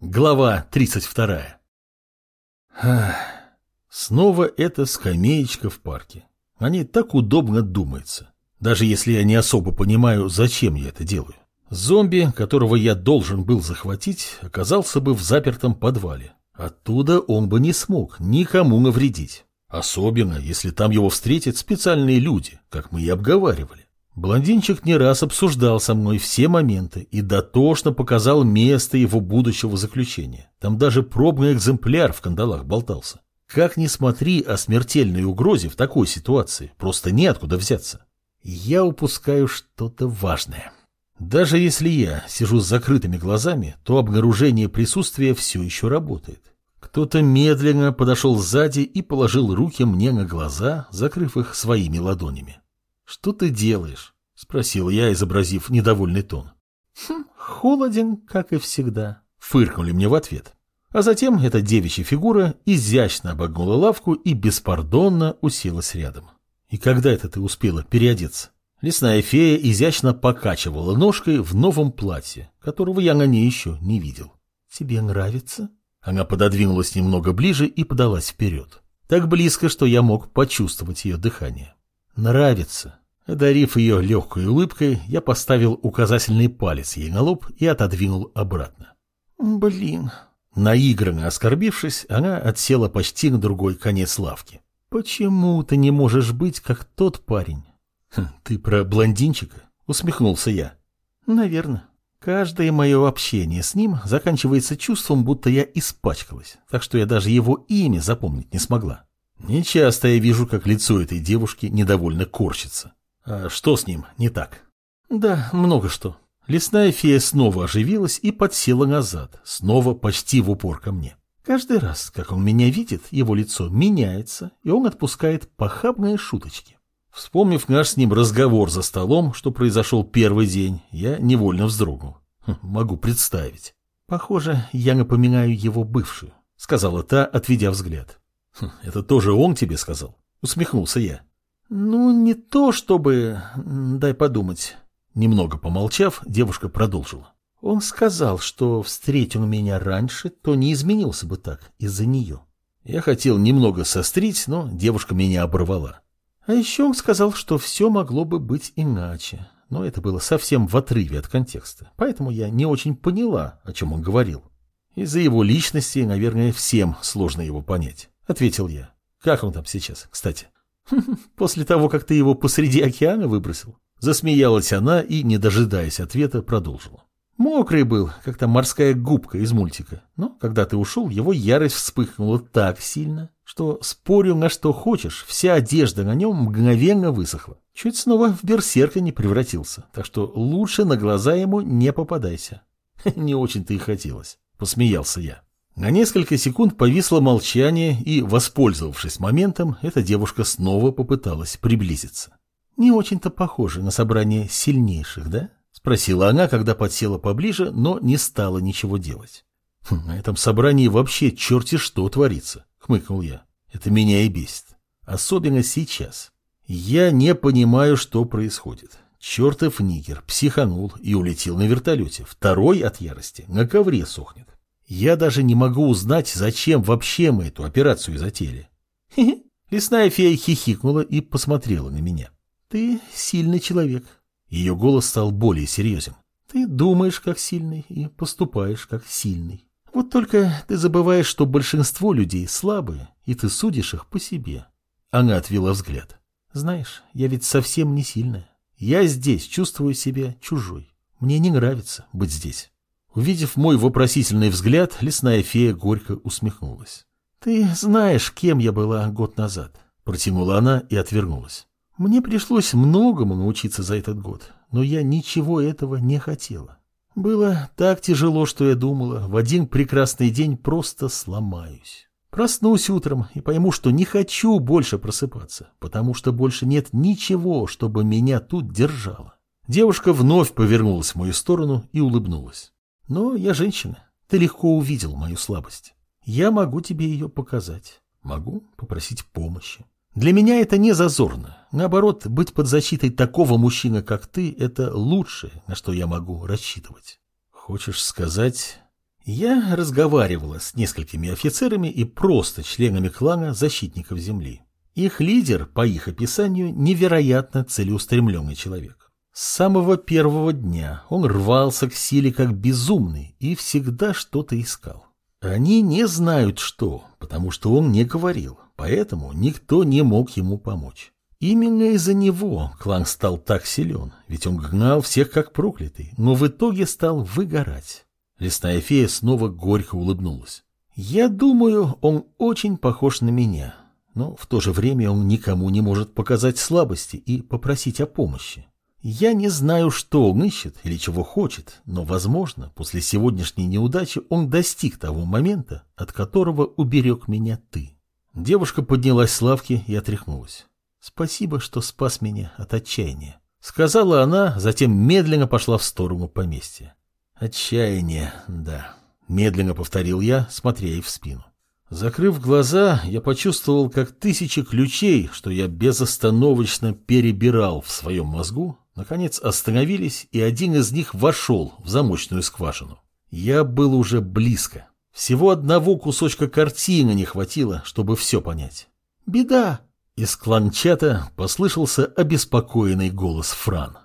Глава 32. Ах, снова эта скамеечка в парке. Они так удобно думается. Даже если я не особо понимаю, зачем я это делаю. Зомби, которого я должен был захватить, оказался бы в запертом подвале. Оттуда он бы не смог никому навредить. Особенно, если там его встретят специальные люди, как мы и обговаривали. Блондинчик не раз обсуждал со мной все моменты и дотошно показал место его будущего заключения. Там даже пробный экземпляр в кандалах болтался. Как ни смотри о смертельной угрозе в такой ситуации, просто неоткуда взяться. Я упускаю что-то важное. Даже если я сижу с закрытыми глазами, то обнаружение присутствия все еще работает. Кто-то медленно подошел сзади и положил руки мне на глаза, закрыв их своими ладонями. «Что ты делаешь?» — спросил я, изобразив недовольный тон. «Хм, холоден, как и всегда», — фыркнули мне в ответ. А затем эта девичья фигура изящно обогнула лавку и беспардонно уселась рядом. «И когда это ты успела переодеться?» Лесная фея изящно покачивала ножкой в новом платье, которого я на ней еще не видел. «Тебе нравится?» Она пододвинулась немного ближе и подалась вперед. Так близко, что я мог почувствовать ее дыхание. Нравится. Одарив ее легкой улыбкой, я поставил указательный палец ей на лоб и отодвинул обратно. Блин. Наигранно оскорбившись, она отсела почти на другой конец лавки. Почему ты не можешь быть как тот парень? Хм, ты про блондинчика? Усмехнулся я. Наверное. Каждое мое общение с ним заканчивается чувством, будто я испачкалась, так что я даже его имя запомнить не смогла. Нечасто я вижу, как лицо этой девушки недовольно корчится. А что с ним не так? Да, много что. Лесная фея снова оживилась и подсела назад, снова почти в упор ко мне. Каждый раз, как он меня видит, его лицо меняется, и он отпускает похабные шуточки. Вспомнив наш с ним разговор за столом, что произошел первый день, я невольно вздрогнул. Хм, могу представить. Похоже, я напоминаю его бывшую, сказала та, отведя взгляд. Хм, «Это тоже он тебе сказал?» — усмехнулся я. «Ну, не то чтобы... Дай подумать». Немного помолчав, девушка продолжила. «Он сказал, что встретил меня раньше, то не изменился бы так из-за нее». Я хотел немного сострить, но девушка меня оборвала. А еще он сказал, что все могло бы быть иначе. Но это было совсем в отрыве от контекста, поэтому я не очень поняла, о чем он говорил. Из-за его личности, наверное, всем сложно его понять. — ответил я. «Как он там сейчас, кстати?» «После того, как ты его посреди океана выбросил?» Засмеялась она и, не дожидаясь ответа, продолжила. Мокрый был, как та морская губка из мультика. Но когда ты ушел, его ярость вспыхнула так сильно, что, спорю на что хочешь, вся одежда на нем мгновенно высохла. Чуть снова в берсерка не превратился, так что лучше на глаза ему не попадайся. Не очень-то и хотелось, посмеялся я. На несколько секунд повисло молчание, и, воспользовавшись моментом, эта девушка снова попыталась приблизиться. «Не очень-то похоже на собрание сильнейших, да?» — спросила она, когда подсела поближе, но не стала ничего делать. «Хм, «На этом собрании вообще черти что творится», — хмыкнул я. «Это меня и бесит. Особенно сейчас. Я не понимаю, что происходит. Чертов нигер психанул и улетел на вертолете. Второй от ярости на ковре сохнет. Я даже не могу узнать, зачем вообще мы эту операцию затеяли. Хе-хе. Лесная фея хихикнула и посмотрела на меня. Ты сильный человек. Ее голос стал более серьезен. Ты думаешь как сильный и поступаешь как сильный. Вот только ты забываешь, что большинство людей слабые, и ты судишь их по себе. Она отвела взгляд. Знаешь, я ведь совсем не сильная. Я здесь чувствую себя чужой. Мне не нравится быть здесь. Увидев мой вопросительный взгляд, лесная фея горько усмехнулась. «Ты знаешь, кем я была год назад», — протянула она и отвернулась. «Мне пришлось многому научиться за этот год, но я ничего этого не хотела. Было так тяжело, что я думала, в один прекрасный день просто сломаюсь. Проснусь утром и пойму, что не хочу больше просыпаться, потому что больше нет ничего, чтобы меня тут держало». Девушка вновь повернулась в мою сторону и улыбнулась. Но я женщина. Ты легко увидел мою слабость. Я могу тебе ее показать. Могу попросить помощи. Для меня это не зазорно. Наоборот, быть под защитой такого мужчины, как ты, это лучшее, на что я могу рассчитывать. Хочешь сказать... Я разговаривала с несколькими офицерами и просто членами клана защитников Земли. Их лидер, по их описанию, невероятно целеустремленный человек. С самого первого дня он рвался к силе как безумный и всегда что-то искал. Они не знают что, потому что он не говорил, поэтому никто не мог ему помочь. Именно из-за него клан стал так силен, ведь он гнал всех как проклятый, но в итоге стал выгорать. Лесная фея снова горько улыбнулась. «Я думаю, он очень похож на меня, но в то же время он никому не может показать слабости и попросить о помощи. Я не знаю, что он ищет или чего хочет, но, возможно, после сегодняшней неудачи он достиг того момента, от которого уберег меня ты». Девушка поднялась с лавки и отряхнулась. «Спасибо, что спас меня от отчаяния», — сказала она, затем медленно пошла в сторону поместья. Отчаяние, да. Медленно повторил я, смотря ей в спину. Закрыв глаза, я почувствовал, как тысячи ключей, что я безостановочно перебирал в своем мозгу, наконец остановились, и один из них вошел в замочную скважину. Я был уже близко. Всего одного кусочка картины не хватило, чтобы все понять. «Беда!» Из кланчата послышался обеспокоенный голос Фран.